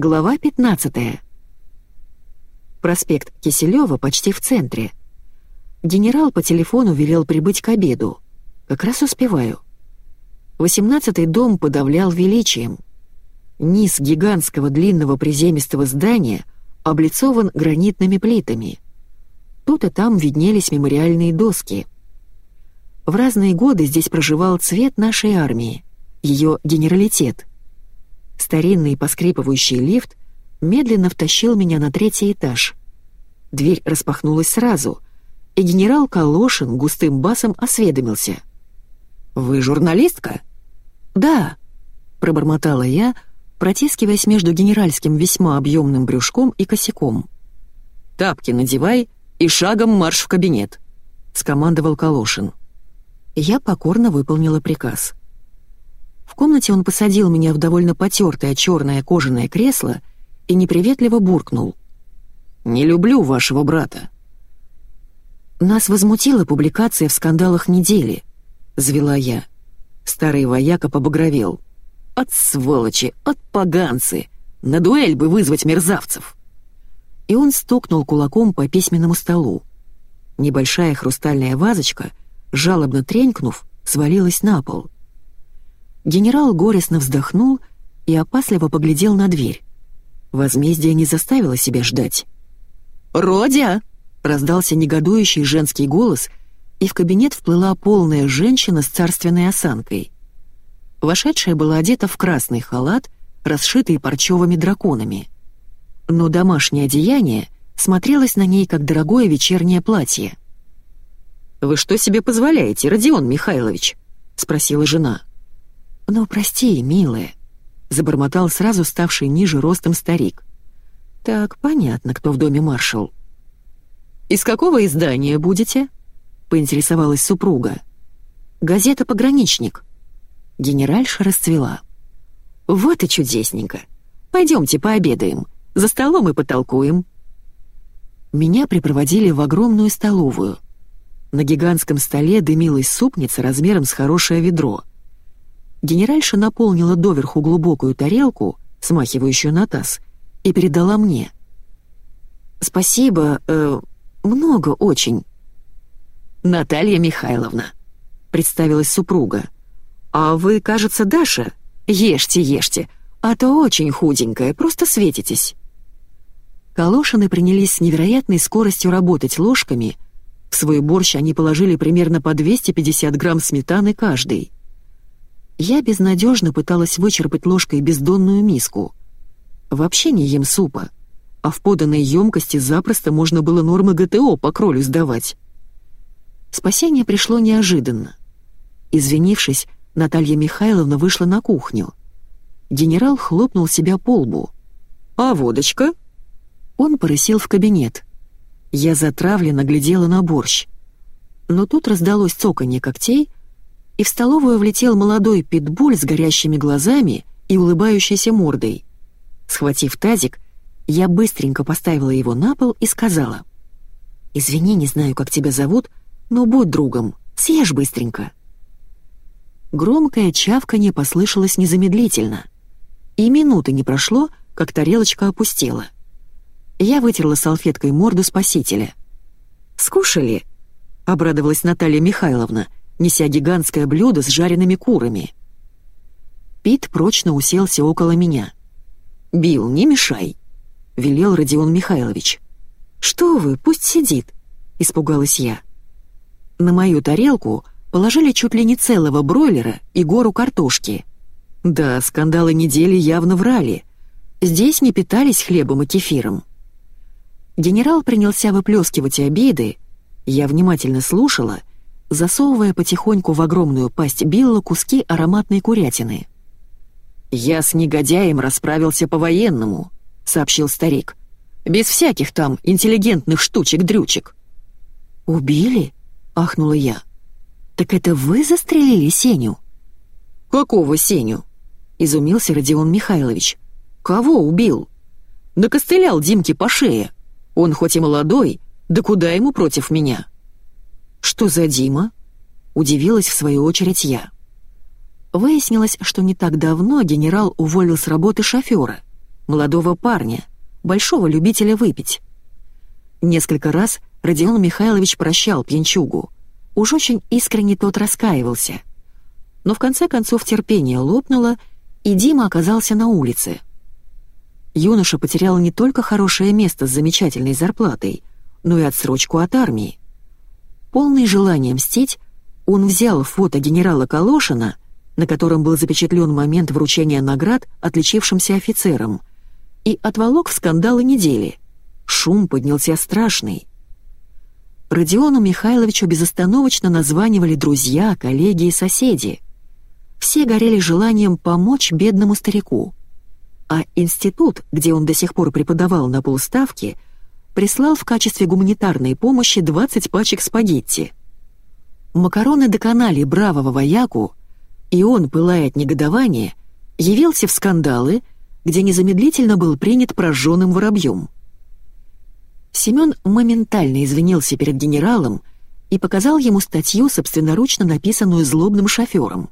Глава 15. Проспект Киселева почти в центре. Генерал по телефону велел прибыть к обеду. Как раз успеваю. Восемнадцатый дом подавлял величием. Низ гигантского длинного приземистого здания облицован гранитными плитами. Тут и там виднелись мемориальные доски. В разные годы здесь проживал цвет нашей армии, ее генералитет. Старинный поскрипывающий лифт медленно втащил меня на третий этаж. Дверь распахнулась сразу, и генерал Калошин густым басом осведомился. «Вы журналистка?» «Да», — пробормотала я, протискиваясь между генеральским весьма объемным брюшком и косяком. «Тапки надевай и шагом марш в кабинет», — скомандовал Калошин. Я покорно выполнила приказ. Комнате он посадил меня в довольно потертое черное кожаное кресло и неприветливо буркнул. «Не люблю вашего брата». «Нас возмутила публикация в скандалах недели», — завела я. Старый вояка побагровел. «От сволочи, от поганцы! На дуэль бы вызвать мерзавцев!» И он стукнул кулаком по письменному столу. Небольшая хрустальная вазочка, жалобно тренькнув, свалилась на пол — Генерал горестно вздохнул и опасливо поглядел на дверь. Возмездие не заставило себя ждать. «Родя!» — раздался негодующий женский голос, и в кабинет вплыла полная женщина с царственной осанкой. Вошедшая была одета в красный халат, расшитый парчевыми драконами. Но домашнее одеяние смотрелось на ней как дорогое вечернее платье. «Вы что себе позволяете, Родион Михайлович?» — спросила жена. «Ну, прости, милая», — забормотал сразу ставший ниже ростом старик. «Так, понятно, кто в доме маршал». «Из какого издания будете?» — поинтересовалась супруга. «Газета «Пограничник». Генеральша расцвела. «Вот и чудесненько. Пойдемте пообедаем. За столом и потолкуем». Меня припроводили в огромную столовую. На гигантском столе дымилась супница размером с хорошее ведро — Генеральша наполнила доверху глубокую тарелку, смахивающую на таз, и передала мне. «Спасибо, э, много очень». «Наталья Михайловна», — представилась супруга. «А вы, кажется, Даша? Ешьте, ешьте, а то очень худенькая, просто светитесь». Калошины принялись с невероятной скоростью работать ложками. В свой борщ они положили примерно по 250 грамм сметаны каждый. Я безнадежно пыталась вычерпать ложкой бездонную миску. Вообще не ем супа, а в поданной емкости запросто можно было нормы ГТО по кролю сдавать. Спасение пришло неожиданно. Извинившись, Наталья Михайловна вышла на кухню. Генерал хлопнул себя по лбу. «А водочка?» Он порысил в кабинет. Я затравленно глядела на борщ. Но тут раздалось цоканье когтей, и в столовую влетел молодой питбуль с горящими глазами и улыбающейся мордой. Схватив тазик, я быстренько поставила его на пол и сказала. «Извини, не знаю, как тебя зовут, но будь другом, съешь быстренько». Громкое чавканье послышалось незамедлительно. И минуты не прошло, как тарелочка опустела. Я вытерла салфеткой морду спасителя. «Скушали?» — обрадовалась Наталья Михайловна — неся гигантское блюдо с жареными курами. Пит прочно уселся около меня. «Билл, не мешай», — велел Родион Михайлович. «Что вы, пусть сидит», — испугалась я. На мою тарелку положили чуть ли не целого бройлера и гору картошки. Да, скандалы недели явно врали. Здесь не питались хлебом и кефиром. Генерал принялся выплескивать обиды, я внимательно слушала засовывая потихоньку в огромную пасть Билла куски ароматной курятины. «Я с негодяем расправился по-военному», — сообщил старик. «Без всяких там интеллигентных штучек-дрючек». «Убили?» — ахнула я. «Так это вы застрелили Сеню?» «Какого Сеню?» — изумился Родион Михайлович. «Кого убил?» «Накостылял Димке по шее. Он хоть и молодой, да куда ему против меня?» «Что за Дима?» — удивилась в свою очередь я. Выяснилось, что не так давно генерал уволил с работы шофера. молодого парня, большого любителя выпить. Несколько раз Родион Михайлович прощал пьянчугу. Уж очень искренне тот раскаивался. Но в конце концов терпение лопнуло, и Дима оказался на улице. Юноша потерял не только хорошее место с замечательной зарплатой, но и отсрочку от армии. Полный желания мстить, он взял фото генерала Калошина, на котором был запечатлен момент вручения наград отличившимся офицерам, и отволок в скандалы недели. Шум поднялся страшный. Родиону Михайловичу безостановочно названивали друзья, коллеги и соседи. Все горели желанием помочь бедному старику. А институт, где он до сих пор преподавал на полставки, прислал в качестве гуманитарной помощи 20 пачек спагетти. Макароны доконали бравого вояку, и он, пылая от негодования, явился в скандалы, где незамедлительно был принят прожженным воробьем. Семен моментально извинился перед генералом и показал ему статью, собственноручно написанную злобным шофером.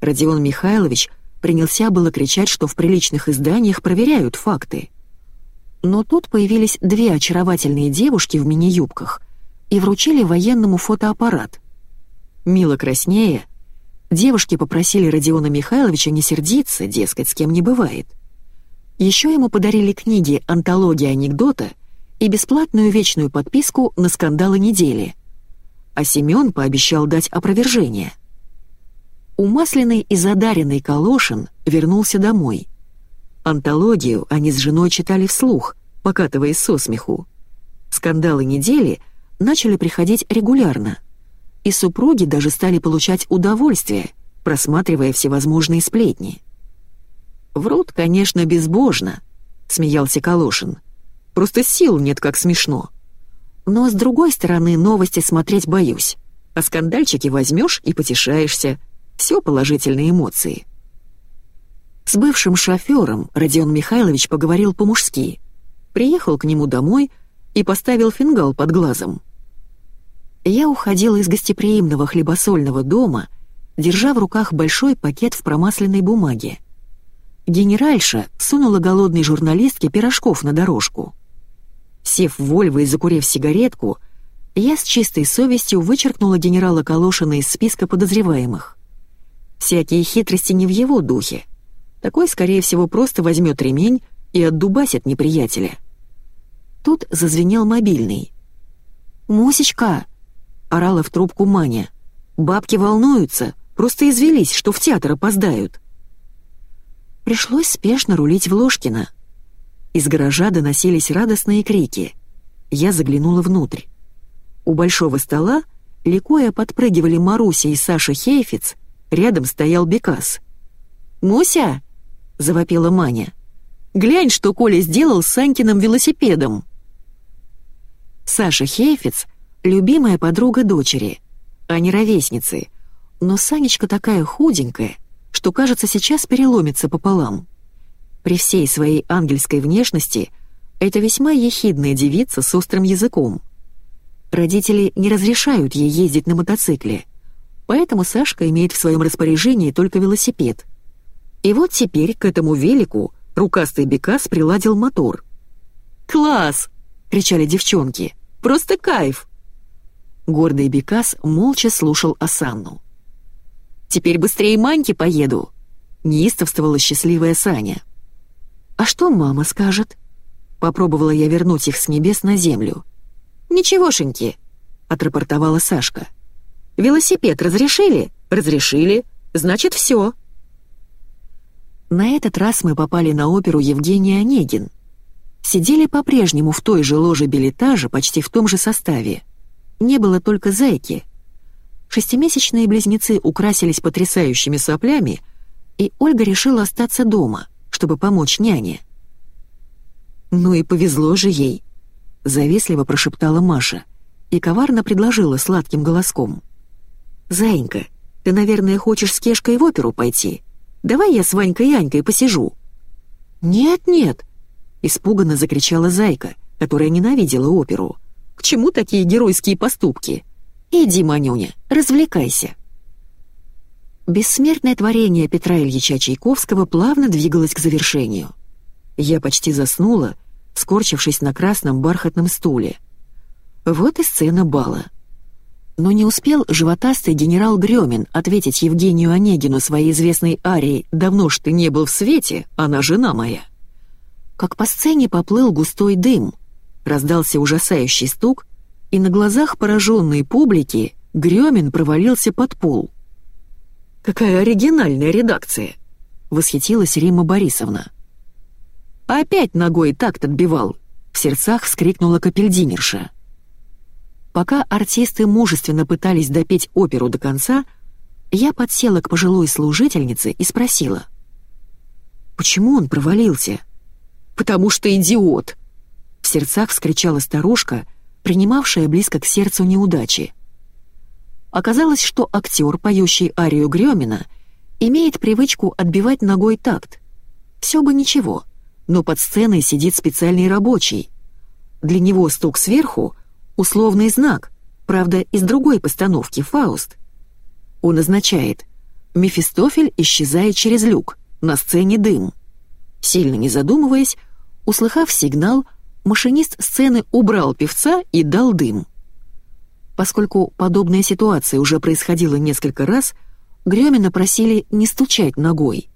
Родион Михайлович принялся было кричать, что в приличных изданиях проверяют факты. Но тут появились две очаровательные девушки в мини-юбках и вручили военному фотоаппарат. Мило краснея, девушки попросили Родиона Михайловича не сердиться, дескать, с кем не бывает. Еще ему подарили книги «Антология анекдота» и бесплатную вечную подписку на скандалы недели. А Семён пообещал дать опровержение. Умасленный и задаренный Калошин вернулся домой. Антологию они с женой читали вслух, покатываясь со смеху. Скандалы недели начали приходить регулярно, и супруги даже стали получать удовольствие, просматривая всевозможные сплетни. «Врут, конечно, безбожно», — смеялся Калошин. Просто сил нет, как смешно. Но с другой стороны, новости смотреть боюсь. А скандальчики возьмешь и потешаешься. Все положительные эмоции. С бывшим шофером Родион Михайлович поговорил по-мужски. Приехал к нему домой и поставил фингал под глазом. Я уходила из гостеприимного хлебосольного дома, держа в руках большой пакет в промасленной бумаге. Генеральша сунула голодной журналистке пирожков на дорожку. Сев в Вольво и закурив сигаретку, я с чистой совестью вычеркнула генерала Калошина из списка подозреваемых. Всякие хитрости не в его духе. Такой, скорее всего, просто возьмет ремень и отдубасит неприятеля. Тут зазвенел мобильный. «Мусечка!» — орала в трубку Маня. «Бабки волнуются, просто извелись, что в театр опоздают». Пришлось спешно рулить в Ложкино. Из гаража доносились радостные крики. Я заглянула внутрь. У большого стола, ликуя, подпрыгивали Маруся и Саша Хейфиц, рядом стоял Бекас. «Муся!» — завопила Маня. «Глянь, что Коля сделал с Санькиным велосипедом!» Саша Хейфиц — любимая подруга дочери, а не ровесницы, но Санечка такая худенькая, что, кажется, сейчас переломится пополам. При всей своей ангельской внешности это весьма ехидная девица с острым языком. Родители не разрешают ей ездить на мотоцикле, поэтому Сашка имеет в своем распоряжении только велосипед. И вот теперь к этому велику рукастый Бекас приладил мотор. «Класс!» — кричали девчонки. «Просто кайф!» Гордый Бекас молча слушал Асанну. «Теперь быстрее Маньки поеду!» — неистовствовала счастливая Саня. «А что мама скажет?» Попробовала я вернуть их с небес на землю. «Ничегошеньки», — отрапортовала Сашка. «Велосипед разрешили? Разрешили. Значит, все». На этот раз мы попали на оперу Евгения Онегин. Сидели по-прежнему в той же ложе билетажа, почти в том же составе. Не было только зайки. Шестимесячные близнецы украсились потрясающими соплями, и Ольга решила остаться дома — чтобы помочь няне. «Ну и повезло же ей», — завистливо прошептала Маша и коварно предложила сладким голоском. «Заинька, ты, наверное, хочешь с Кешкой в оперу пойти? Давай я с Ванькой и Анькой посижу». «Нет-нет», — испуганно закричала Зайка, которая ненавидела оперу. «К чему такие геройские поступки? Иди, Манюня, развлекайся». Бессмертное творение Петра Ильича Чайковского плавно двигалось к завершению. Я почти заснула, скорчившись на красном бархатном стуле. Вот и сцена бала. Но не успел животастый генерал Грёмин ответить Евгению Онегину своей известной арией «Давно ж ты не был в свете, она жена моя». Как по сцене поплыл густой дым, раздался ужасающий стук, и на глазах пораженной публики Грёмин провалился под пол. «Какая оригинальная редакция!» — восхитилась Рима Борисовна. «Опять ногой такт отбивал!» — в сердцах вскрикнула капельдинерша. Пока артисты мужественно пытались допеть оперу до конца, я подсела к пожилой служительнице и спросила. «Почему он провалился?» «Потому что идиот!» В сердцах вскричала старушка, принимавшая близко к сердцу неудачи. Оказалось, что актер, поющий арию Грёмина, имеет привычку отбивать ногой такт. Все бы ничего, но под сценой сидит специальный рабочий. Для него стук сверху условный знак, правда, из другой постановки «Фауст». Он означает «Мефистофель исчезает через люк, на сцене дым». Сильно не задумываясь, услыхав сигнал, машинист сцены убрал певца и дал дым. Поскольку подобная ситуация уже происходила несколько раз, Грёмина просили не стучать ногой.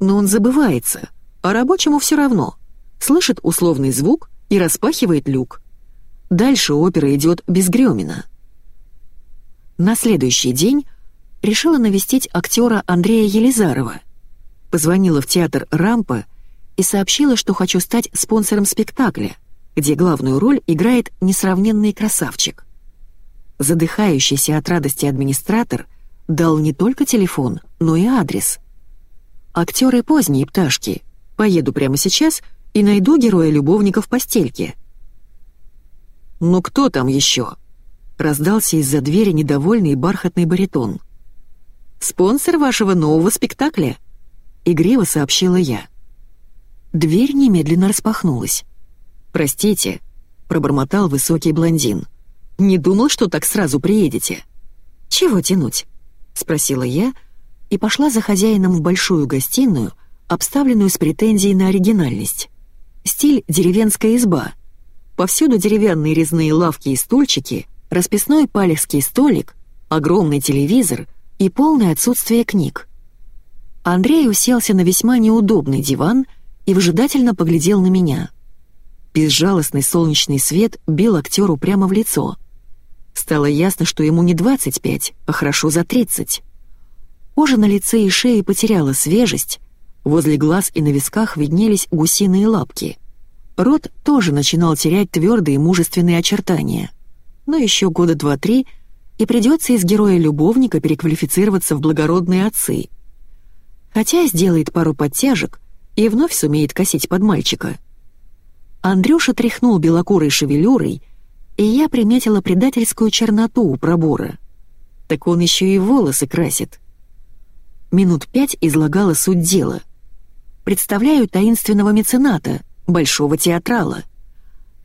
Но он забывается, а рабочему все равно. Слышит условный звук и распахивает люк. Дальше опера идет без Грёмина. На следующий день решила навестить актера Андрея Елизарова. Позвонила в театр «Рампа» и сообщила, что хочу стать спонсором спектакля, где главную роль играет несравненный красавчик. Задыхающийся от радости администратор дал не только телефон, но и адрес. Актеры поздние пташки. Поеду прямо сейчас и найду героя-любовника в постельке. «Ну кто там еще?» — раздался из-за двери недовольный бархатный баритон. «Спонсор вашего нового спектакля», — игриво сообщила я. Дверь немедленно распахнулась. «Простите», — пробормотал высокий блондин. «Не думал, что так сразу приедете». «Чего тянуть?» — спросила я и пошла за хозяином в большую гостиную, обставленную с претензией на оригинальность. Стиль «деревенская изба», Повсюду деревянные резные лавки и стульчики, расписной палехский столик, огромный телевизор и полное отсутствие книг. Андрей уселся на весьма неудобный диван и выжидательно поглядел на меня. Безжалостный солнечный свет бил актеру прямо в лицо. Стало ясно, что ему не 25, а хорошо за 30. Кожа на лице и шее потеряла свежесть, возле глаз и на висках виднелись гусиные лапки — Рот тоже начинал терять твердые мужественные очертания. Но еще года два-три, и придется из героя-любовника переквалифицироваться в благородные отцы. Хотя сделает пару подтяжек и вновь сумеет косить под мальчика. Андрюша тряхнул белокурой шевелюрой, и я приметила предательскую черноту у пробора. Так он еще и волосы красит. Минут пять излагала суть дела. Представляю таинственного мецената — большого театрала.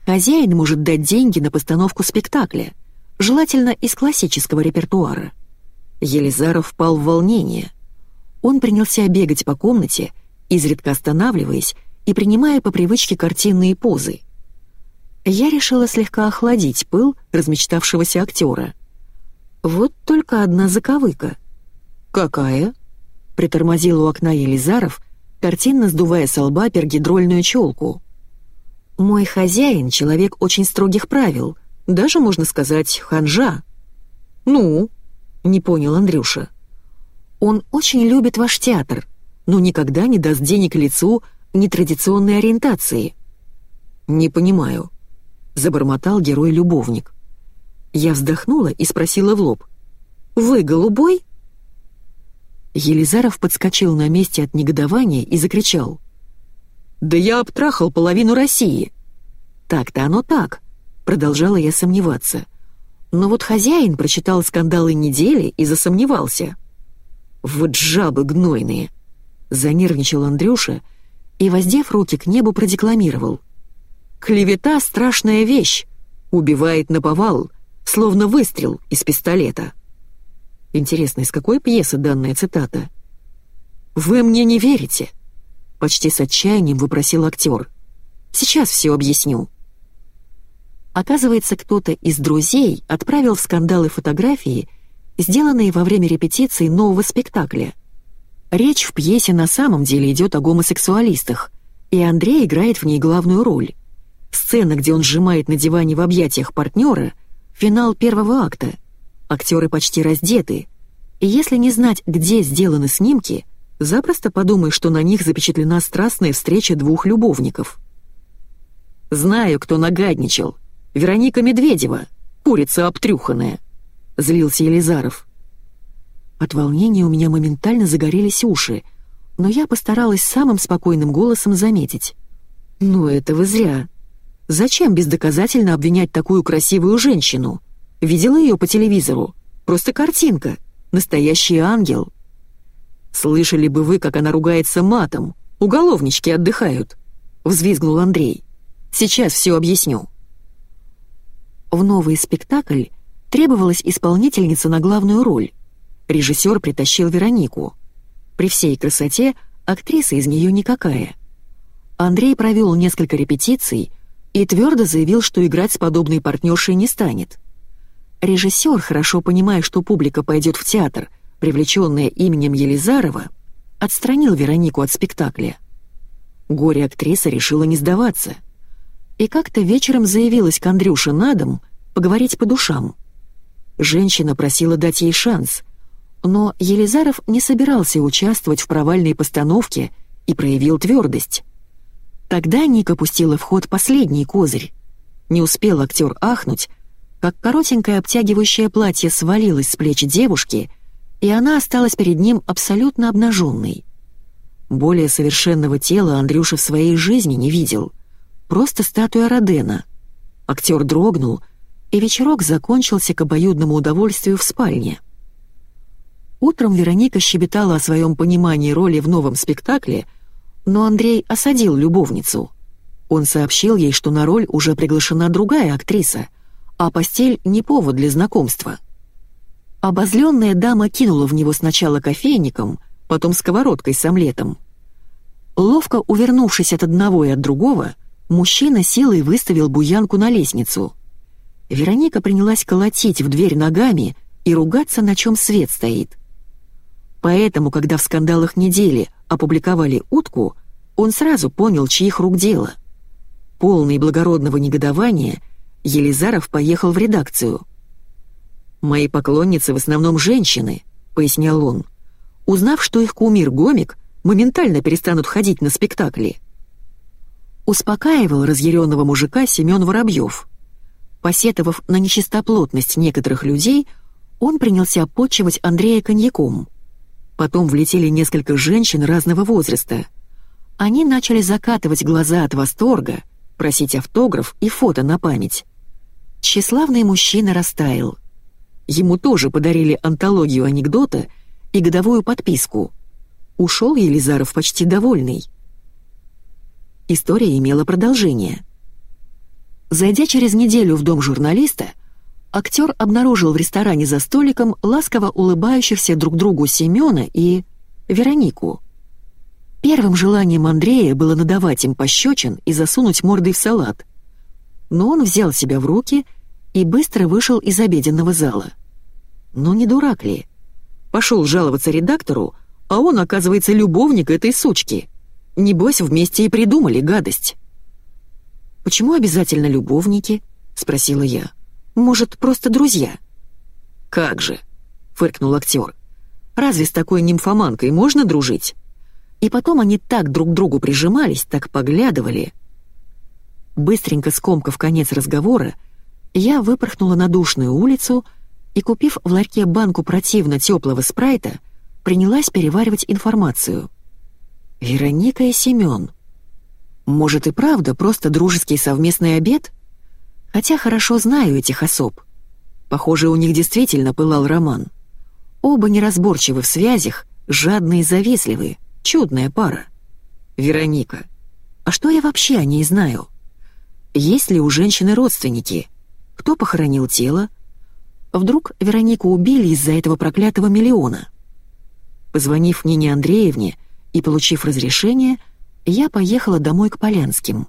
Хозяин может дать деньги на постановку спектакля, желательно из классического репертуара. Елизаров впал в волнение. Он принялся бегать по комнате, изредка останавливаясь и принимая по привычке картинные позы. Я решила слегка охладить пыл размечтавшегося актера. Вот только одна заковыка. «Какая?» — притормозил у окна Елизаров, картинно сдувая с лба пергидрольную челку. «Мой хозяин — человек очень строгих правил, даже, можно сказать, ханжа». «Ну?» — не понял Андрюша. «Он очень любит ваш театр, но никогда не даст денег лицу нетрадиционной ориентации». «Не понимаю», — забормотал герой-любовник. Я вздохнула и спросила в лоб. «Вы голубой?» Елизаров подскочил на месте от негодования и закричал. «Да я обтрахал половину России!» «Так-то оно так», — продолжала я сомневаться. Но вот хозяин прочитал скандалы недели и засомневался. «Вот жабы гнойные!» — занервничал Андрюша и, воздев руки к небу, продекламировал. «Клевета — страшная вещь, убивает наповал, словно выстрел из пистолета». Интересно, из какой пьесы данная цитата? «Вы мне не верите?» — почти с отчаянием выпросил актер. «Сейчас все объясню». Оказывается, кто-то из друзей отправил в скандалы фотографии, сделанные во время репетиции нового спектакля. Речь в пьесе на самом деле идет о гомосексуалистах, и Андрей играет в ней главную роль. Сцена, где он сжимает на диване в объятиях партнера, финал первого акта. Актеры почти раздеты, и если не знать, где сделаны снимки, запросто подумай, что на них запечатлена страстная встреча двух любовников. «Знаю, кто нагадничал», Вероника Медведева, курица обтрюханная», — злился Елизаров. От волнения у меня моментально загорелись уши, но я постаралась самым спокойным голосом заметить. «Ну это вы зря. Зачем бездоказательно обвинять такую красивую женщину? Видела ее по телевизору? Просто картинка. Настоящий ангел». «Слышали бы вы, как она ругается матом. Уголовнички отдыхают», — взвизгнул Андрей. «Сейчас все объясню». В новый спектакль требовалась исполнительница на главную роль. Режиссер притащил Веронику. При всей красоте актриса из нее никакая. Андрей провел несколько репетиций и твердо заявил, что играть с подобной партнершей не станет. Режиссер, хорошо понимая, что публика пойдет в театр, привлеченная именем Елизарова, отстранил Веронику от спектакля. Горе-актриса решила не сдаваться — и как-то вечером заявилась к Андрюше на дом поговорить по душам. Женщина просила дать ей шанс, но Елизаров не собирался участвовать в провальной постановке и проявил твердость. Тогда Ника пустила в ход последний козырь. Не успел актер ахнуть, как коротенькое обтягивающее платье свалилось с плеч девушки, и она осталась перед ним абсолютно обнаженной. Более совершенного тела Андрюша в своей жизни не видел — Просто статуя Родена. Актер дрогнул, и вечерок закончился к обоюдному удовольствию в спальне. Утром Вероника щебетала о своем понимании роли в новом спектакле, но Андрей осадил любовницу. Он сообщил ей, что на роль уже приглашена другая актриса, а постель не повод для знакомства. Обозленная дама кинула в него сначала кофейником, потом сковородкой с омлетом. Ловко увернувшись от одного и от другого, Мужчина силой выставил буянку на лестницу. Вероника принялась колотить в дверь ногами и ругаться, на чем свет стоит. Поэтому, когда в скандалах недели опубликовали утку, он сразу понял, чьих рук дело. Полный благородного негодования, Елизаров поехал в редакцию. «Мои поклонницы в основном женщины», — пояснял он. Узнав, что их кумир гомик, моментально перестанут ходить на спектакли. Успокаивал разъяренного мужика Семен Воробьев. Посетовав на нечистоплотность некоторых людей, он принялся почивать Андрея коньяком. Потом влетели несколько женщин разного возраста. Они начали закатывать глаза от восторга, просить автограф и фото на память. Тщеславный мужчина растаял. Ему тоже подарили антологию анекдота и годовую подписку. Ушел Елизаров почти довольный. История имела продолжение. Зайдя через неделю в дом журналиста, актер обнаружил в ресторане за столиком ласково улыбающихся друг другу Семена и Веронику. Первым желанием Андрея было надавать им пощечин и засунуть мордой в салат. Но он взял себя в руки и быстро вышел из обеденного зала. Но не дурак ли? Пошел жаловаться редактору, а он, оказывается, любовник этой сучки — Небось, вместе и придумали гадость». «Почему обязательно любовники?» — спросила я. «Может, просто друзья?» «Как же!» — фыркнул актер. «Разве с такой нимфоманкой можно дружить?» И потом они так друг к другу прижимались, так поглядывали. Быстренько скомкав конец разговора, я выпорхнула на душную улицу и, купив в ларьке банку противно теплого спрайта, принялась переваривать информацию. Вероника и Семен. Может и правда просто дружеский совместный обед? Хотя хорошо знаю этих особ. Похоже, у них действительно пылал роман. Оба неразборчивы в связях, жадные и завистливые, чудная пара. Вероника. А что я вообще о ней знаю? Есть ли у женщины родственники? Кто похоронил тело? Вдруг Веронику убили из-за этого проклятого миллиона? Позвонив Нине Андреевне, и, получив разрешение, Я поехала домой к Полянским.